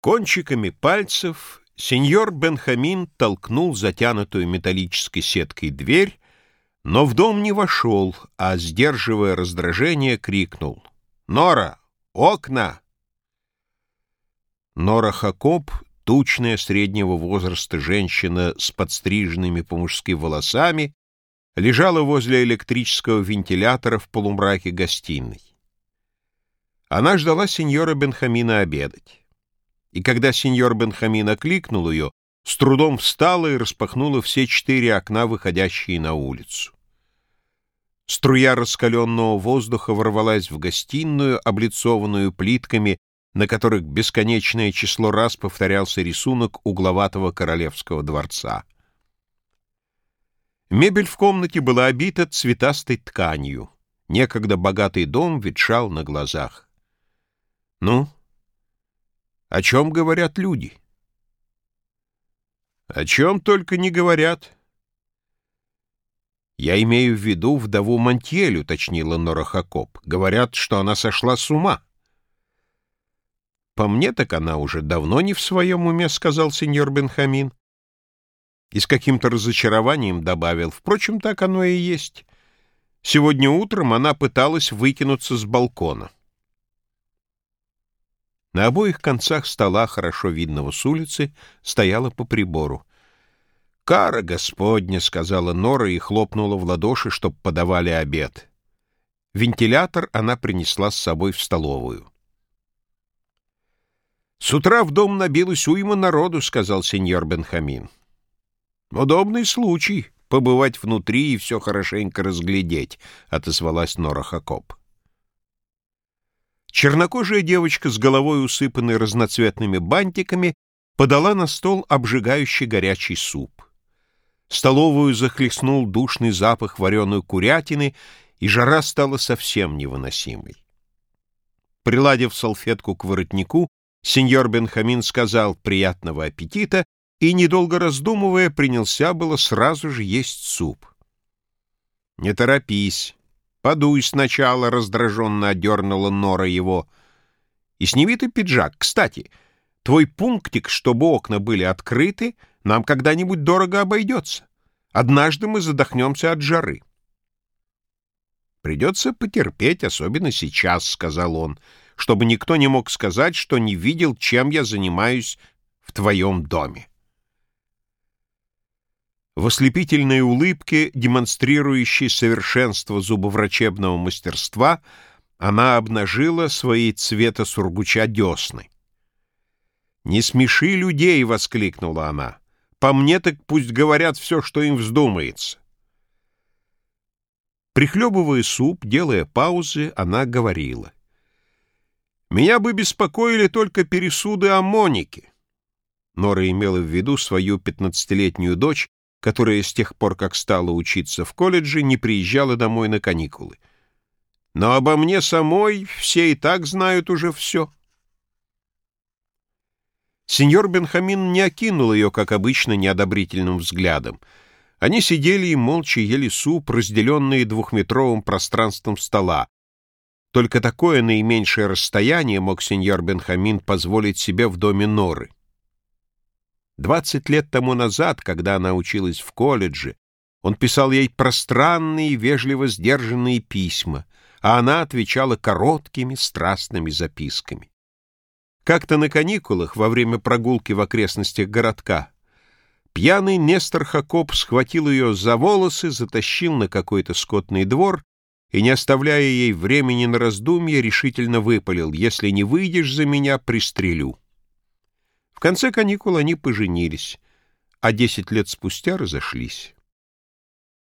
Кончиками пальцев сеньор Бенхамин толкнул затянутую металлической сеткой дверь, но в дом не вошел, а, сдерживая раздражение, крикнул «Нора! Окна!» Нора Хакоп, тучная среднего возраста женщина с подстриженными по-мужски волосами, лежала возле электрического вентилятора в полумраке гостиной. Она ждала сеньора Бенхамина обедать и когда сеньор Бенхамин окликнул ее, с трудом встала и распахнула все четыре окна, выходящие на улицу. Струя раскаленного воздуха ворвалась в гостиную, облицованную плитками, на которых бесконечное число раз повторялся рисунок угловатого королевского дворца. Мебель в комнате была обита цветастой тканью. Некогда богатый дом ветшал на глазах. «Ну, о чем говорят люди? О чем только не говорят. Я имею в виду вдову Монтьель, уточнила Нора Хакоп. Говорят, что она сошла с ума. По мне, так она уже давно не в своем уме, сказал сеньор Бенхамин. И с каким-то разочарованием добавил. Впрочем, так оно и есть. Сегодня утром она пыталась выкинуться с балкона. На обоих концах стола, хорошо видного с улицы, стояла по прибору. «Кара Господня!» — сказала Нора и хлопнула в ладоши, чтоб подавали обед. Вентилятор она принесла с собой в столовую. «С утра в дом набилось уйма народу», — сказал сеньор Бенхамин. «Удобный случай — побывать внутри и все хорошенько разглядеть», — отозвалась Нора Хакоп. Чернокожая девочка с головой, усыпанной разноцветными бантиками, подала на стол обжигающий горячий суп. Столовую захлестнул душный запах вареной курятины, и жара стала совсем невыносимой. Приладив салфетку к воротнику, сеньор Бенхамин сказал «приятного аппетита» и, недолго раздумывая, принялся было сразу же есть суп. «Не торопись», «Подуй сначала», — раздраженно одернула Нора его. «И сними ты пиджак. Кстати, твой пунктик, чтобы окна были открыты, нам когда-нибудь дорого обойдется. Однажды мы задохнемся от жары». «Придется потерпеть, особенно сейчас», — сказал он, «чтобы никто не мог сказать, что не видел, чем я занимаюсь в твоем доме». В ослепительной улыбке, демонстрирующей совершенство зубоврачебного мастерства, она обнажила свои цвета сургуча десны. «Не смеши людей!» — воскликнула она. «По мне так пусть говорят все, что им вздумается». Прихлебывая суп, делая паузы, она говорила. «Меня бы беспокоили только пересуды о Монике». Нора имела в виду свою пятнадцатилетнюю дочь, которая с тех пор, как стала учиться в колледже, не приезжала домой на каникулы. Но обо мне самой все и так знают уже все. Сеньор Бенхамин не окинул ее, как обычно, неодобрительным взглядом. Они сидели и молча ели суп, разделенные двухметровым пространством стола. Только такое наименьшее расстояние мог сеньор Бенхамин позволить себе в доме Норы. Двадцать лет тому назад, когда она училась в колледже, он писал ей пространные, вежливо сдержанные письма, а она отвечала короткими, страстными записками. Как-то на каникулах, во время прогулки в окрестностях городка, пьяный Нестор Хакоп схватил ее за волосы, затащил на какой-то скотный двор и, не оставляя ей времени на раздумье, решительно выпалил «Если не выйдешь за меня, пристрелю». В конце каникул они поженились, а десять лет спустя разошлись.